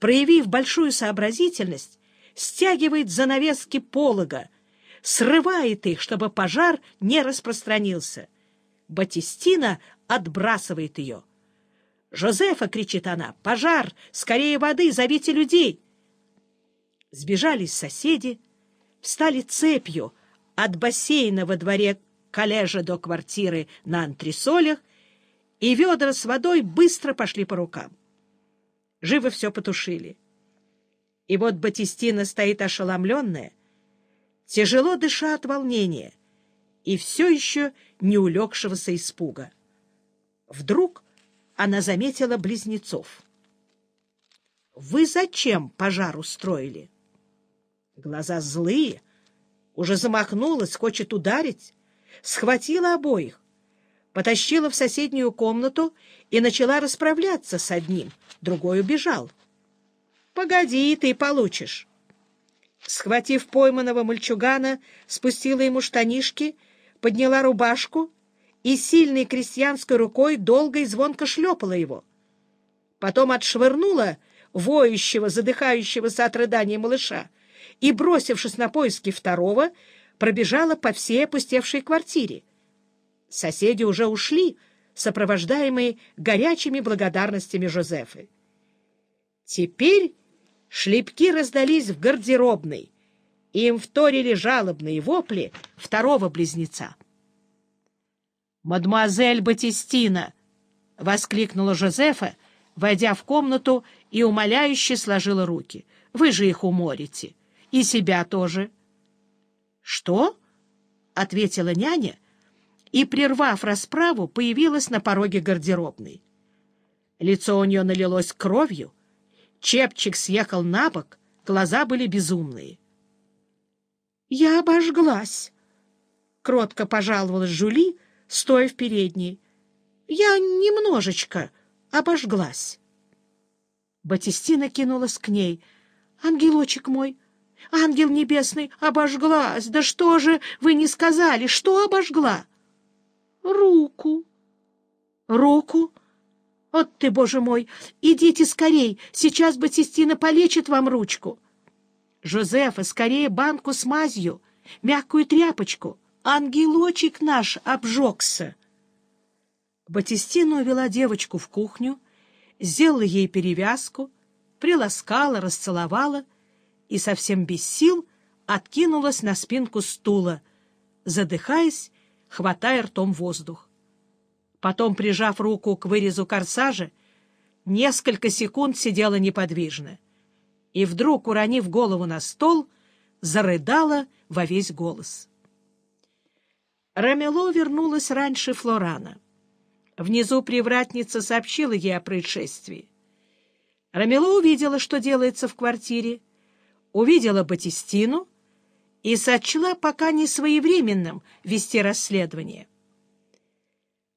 проявив большую сообразительность, стягивает занавески полога, срывает их, чтобы пожар не распространился. Батистина отбрасывает ее. «Жозефа!» — кричит она. «Пожар! Скорее воды! Зовите людей!» Сбежались соседи, встали цепью от бассейна во дворе коллежа до квартиры на антресолях, и ведра с водой быстро пошли по рукам. Живо все потушили. И вот Батистина стоит ошеломленная, тяжело дыша от волнения и все еще не улегшегося испуга. Вдруг она заметила близнецов. — Вы зачем пожар устроили? Глаза злые, уже замахнулась, хочет ударить, схватила обоих, потащила в соседнюю комнату и начала расправляться с одним, другой убежал. — Погоди, ты получишь. Схватив пойманного мальчугана, спустила ему штанишки, подняла рубашку и сильной крестьянской рукой долго и звонко шлепала его. Потом отшвырнула воющего, задыхающегося от рыдания малыша и, бросившись на поиски второго, пробежала по всей опустевшей квартире. Соседи уже ушли, сопровождаемые горячими благодарностями Жозефы. Теперь шлепки раздались в гардеробной, и им вторили жалобные вопли второго близнеца. «Мадемуазель Батистина!» — воскликнула Жозефа, войдя в комнату и умоляюще сложила руки. «Вы же их уморите. И себя тоже». «Что?» — ответила няня, и, прервав расправу, появилась на пороге гардеробной. Лицо у нее налилось кровью, чепчик съехал на бок, глаза были безумные. «Я обожглась», — кротко пожаловалась Жули, стоя в передней. «Я немножечко обожглась». Батистина кинулась к ней. «Ангелочек мой, ангел небесный, обожглась! Да что же вы не сказали? Что обожгла?» «Руку». «Руку? Вот ты, боже мой! Идите скорей, сейчас Батистина полечит вам ручку». «Жозефа, скорее банку с мазью, мягкую тряпочку». Ангелочек наш обжегся. Батистина увела девочку в кухню, сделала ей перевязку, приласкала, расцеловала и совсем без сил откинулась на спинку стула, задыхаясь, хватая ртом воздух. Потом, прижав руку к вырезу корсажа, несколько секунд сидела неподвижно и вдруг, уронив голову на стол, зарыдала во весь голос. Рамело вернулась раньше Флорана. Внизу привратница сообщила ей о происшествии. Рамело увидела, что делается в квартире, увидела Батистину и сочла пока не своевременным вести расследование.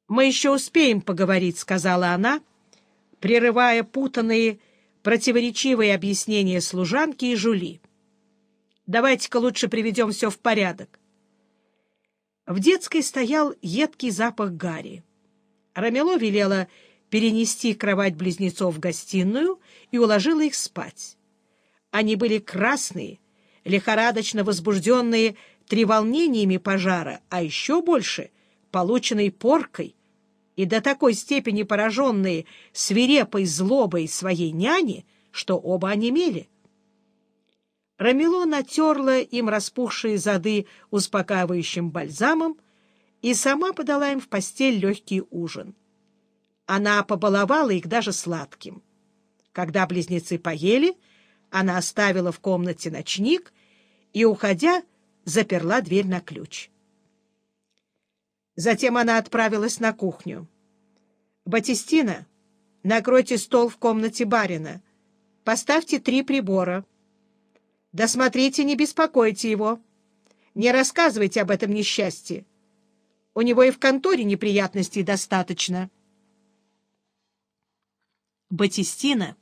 «Мы еще успеем поговорить», — сказала она, прерывая путанные, противоречивые объяснения служанки и жули. «Давайте-ка лучше приведем все в порядок. В детской стоял едкий запах гари. Рамело велела перенести кровать близнецов в гостиную и уложила их спать. Они были красные, лихорадочно возбужденные треволнениями пожара, а еще больше — полученной поркой, и до такой степени пораженные свирепой злобой своей няни, что оба онемели. Рамило натерла им распухшие зады успокаивающим бальзамом и сама подала им в постель легкий ужин. Она побаловала их даже сладким. Когда близнецы поели, она оставила в комнате ночник и, уходя, заперла дверь на ключ. Затем она отправилась на кухню. «Батистина, накройте стол в комнате барина. Поставьте три прибора». Да смотрите, не беспокойте его. Не рассказывайте об этом несчастье. У него и в конторе неприятностей достаточно. Батистина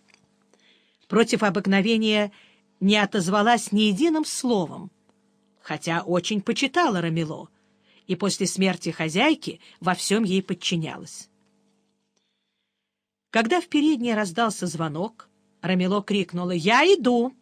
против обыкновения не отозвалась ни единым словом, хотя очень почитала Рамило и после смерти хозяйки во всем ей подчинялась. Когда в передней раздался звонок, Рамило крикнула «Я иду!»